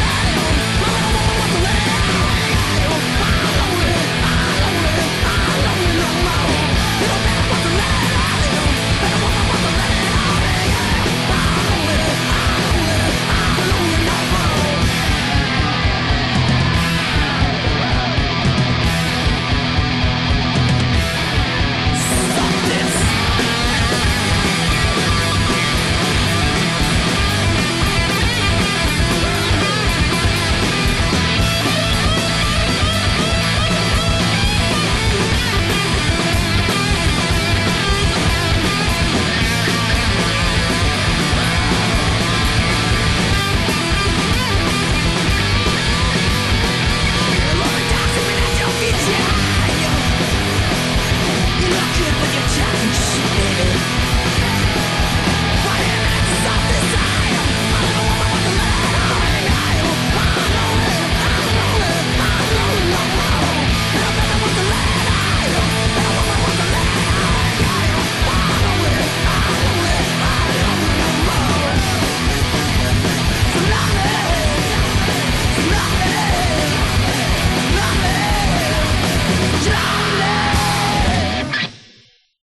Saturday.